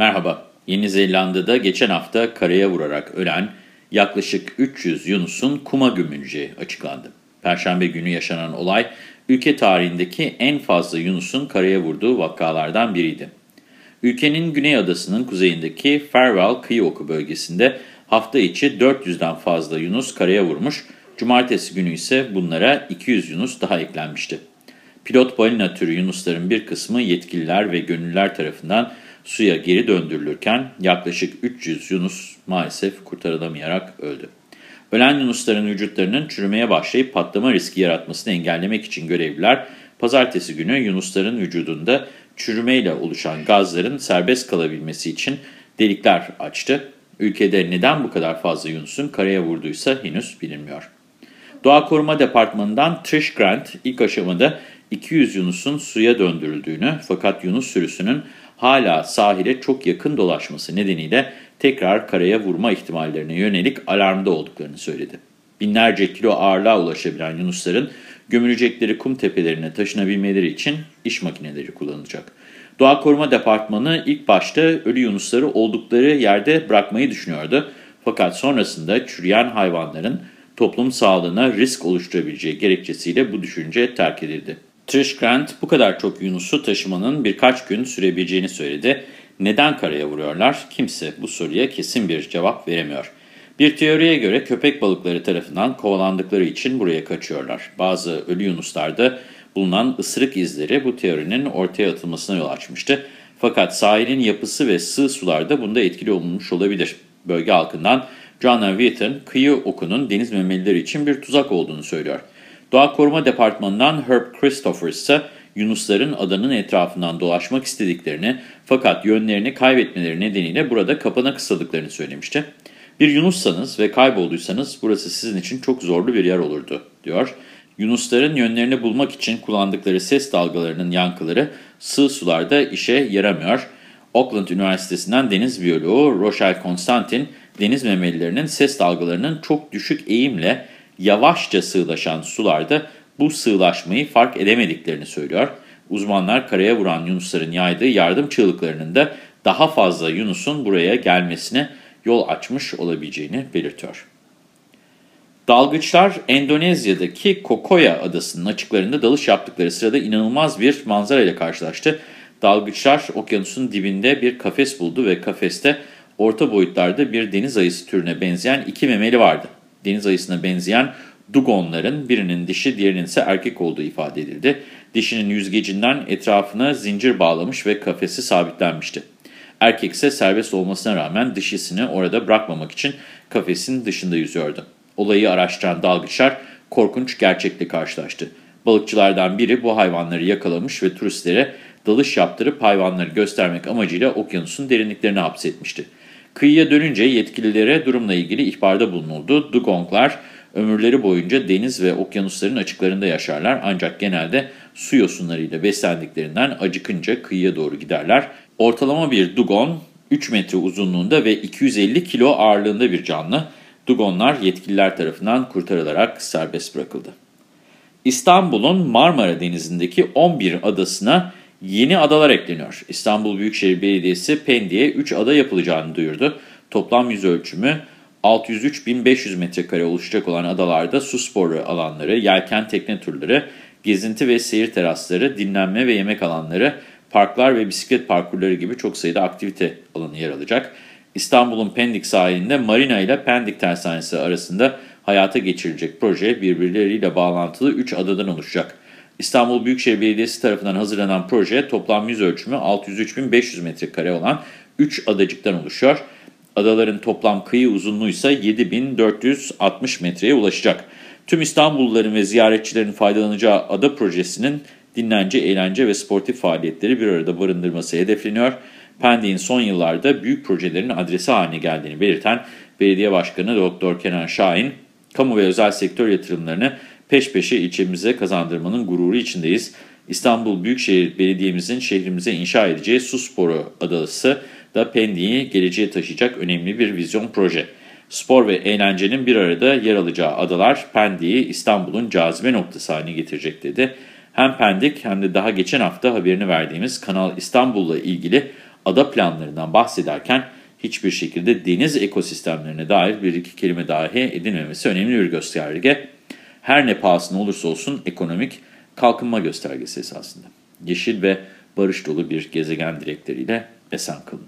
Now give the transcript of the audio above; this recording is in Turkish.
Merhaba. Yeni Zelanda'da geçen hafta karaya vurarak ölen yaklaşık 300 Yunus'un kuma gömüleceği açıklandı. Perşembe günü yaşanan olay ülke tarihindeki en fazla Yunus'un karaya vurduğu vakalardan biriydi. Ülkenin güney adasının kuzeyindeki Farewell kıyı oku bölgesinde hafta içi 400'den fazla Yunus karaya vurmuş, cumartesi günü ise bunlara 200 Yunus daha eklenmişti. Pilot balina türü Yunusların bir kısmı yetkililer ve gönüllüler tarafından suya geri döndürülürken yaklaşık 300 Yunus maalesef kurtarılamayarak öldü. Ölen Yunusların vücutlarının çürümeye başlayıp patlama riski yaratmasını engellemek için görevliler pazartesi günü Yunusların vücudunda çürümeyle oluşan gazların serbest kalabilmesi için delikler açtı. Ülkede neden bu kadar fazla Yunus'un karaya vurduysa henüz bilinmiyor. Doğa Koruma Departmanı'ndan Trish Grant ilk aşamada 200 Yunus'un suya döndürüldüğünü fakat Yunus sürüsünün hala sahile çok yakın dolaşması nedeniyle tekrar karaya vurma ihtimallerine yönelik alarmda olduklarını söyledi. Binlerce kilo ağırlığa ulaşabilen Yunusların gömülecekleri kum tepelerine taşınabilmeleri için iş makineleri kullanılacak. Doğa Koruma Departmanı ilk başta ölü Yunusları oldukları yerde bırakmayı düşünüyordu. Fakat sonrasında çürüyen hayvanların toplum sağlığına risk oluşturabileceği gerekçesiyle bu düşünce terk edildi. Trish Grant bu kadar çok Yunus'u taşımanın birkaç gün sürebileceğini söyledi. Neden karaya vuruyorlar? Kimse bu soruya kesin bir cevap veremiyor. Bir teoriye göre köpek balıkları tarafından kovalandıkları için buraya kaçıyorlar. Bazı ölü yunuslarda bulunan ısırık izleri bu teorinin ortaya atılmasına yol açmıştı. Fakat sahilin yapısı ve sığ sularda bunda etkili olmuş olabilir. Bölge halkından Joanna Wheaton, kıyı okunun deniz memelileri için bir tuzak olduğunu söylüyor. Doğa Koruma Departmanı'ndan Herb Christopher ise Yunusların adanın etrafından dolaşmak istediklerini fakat yönlerini kaybetmeleri nedeniyle burada kapana kısadıklarını söylemişti. Bir Yunussanız ve kaybolduysanız burası sizin için çok zorlu bir yer olurdu, diyor. Yunusların yönlerini bulmak için kullandıkları ses dalgalarının yankıları sığ sularda işe yaramıyor. Auckland Üniversitesi'nden deniz biyoloğu Rochelle Constantin, deniz memelilerinin ses dalgalarının çok düşük eğimle yavaşça sığlaşan sularda bu sığlaşmayı fark edemediklerini söylüyor. Uzmanlar karaya vuran yunusların yaydığı yardım çığlıklarının da daha fazla yunusun buraya gelmesine yol açmış olabileceğini belirtiyor. Dalgıçlar Endonezya'daki Kokoya adasının açıklarında dalış yaptıkları sırada inanılmaz bir manzara ile karşılaştı. Dalgıçlar okyanusun dibinde bir kafes buldu ve kafeste orta boyutlarda bir deniz ayısı türüne benzeyen iki memeli vardı. Deniz ayısına benzeyen dugonların birinin dişi diğerinin ise erkek olduğu ifade edildi. Dişinin yüzgecinden etrafına zincir bağlamış ve kafesi sabitlenmişti. Erkek ise serbest olmasına rağmen dişisini orada bırakmamak için kafesin dışında yüzüyordu. Olayı araştıran dalgıçlar korkunç gerçekle karşılaştı. Balıkçılardan biri bu hayvanları yakalamış ve turistlere dalış yaptırıp hayvanları göstermek amacıyla okyanusun derinliklerine hapsetmişti. Kıyıya dönünce yetkililere durumla ilgili ihbarda bulunuldu. Dugonglar ömürleri boyunca deniz ve okyanusların açıklarında yaşarlar ancak genelde su yosunlarıyla beslendiklerinden acıkınca kıyıya doğru giderler. Ortalama bir dugon 3 metre uzunluğunda ve 250 kilo ağırlığında bir canlı. Dugonlar yetkililer tarafından kurtarılarak serbest bırakıldı. İstanbul'un Marmara Denizi'ndeki 11 adasına yeni adalar ekleniyor. İstanbul Büyükşehir Belediyesi Pendik'e 3 ada yapılacağını duyurdu. Toplam yüz ölçümü 603.500 metrekare oluşacak olan adalarda su sporu alanları, yelken tekne turları, gezinti ve seyir terasları, dinlenme ve yemek alanları, parklar ve bisiklet parkurları gibi çok sayıda aktivite alanı yer alacak. İstanbul'un Pendik sahilinde Marina ile Pendik Tersanesi arasında hayata geçirilecek proje birbirleriyle bağlantılı 3 adadan oluşacak. İstanbul Büyükşehir Belediyesi tarafından hazırlanan proje toplam yüz ölçümü 603.500 metrekare olan 3 adacıktan oluşuyor. Adaların toplam kıyı uzunluğu ise 7460 metreye ulaşacak. Tüm İstanbulluların ve ziyaretçilerin faydalanacağı ada projesinin dinlence, eğlence ve sportif faaliyetleri bir arada barındırması hedefleniyor. Pendik'in son yıllarda büyük projelerin adresi haline geldiğini belirten Belediye Başkanı Dr. Kenan Şahin, kamu ve özel sektör yatırımlarını peş peşe ilçemize kazandırmanın gururu içindeyiz. İstanbul Büyükşehir Belediye'mizin şehrimize inşa edeceği su sporu adası da Pendik'i geleceğe taşıyacak önemli bir vizyon proje. Spor ve eğlencenin bir arada yer alacağı adalar Pendik'i İstanbul'un cazibe noktası haline getirecek dedi. Hem Pendik hem de daha geçen hafta haberini verdiğimiz Kanal İstanbul'la ilgili ada planlarından bahsederken hiçbir şekilde deniz ekosistemlerine dair bir iki kelime dahi edinmemesi önemli bir gösterge. Her ne pahasına olursa olsun ekonomik kalkınma göstergesi esasında. Yeşil ve barış dolu bir gezegen dilekleriyle esen kalın.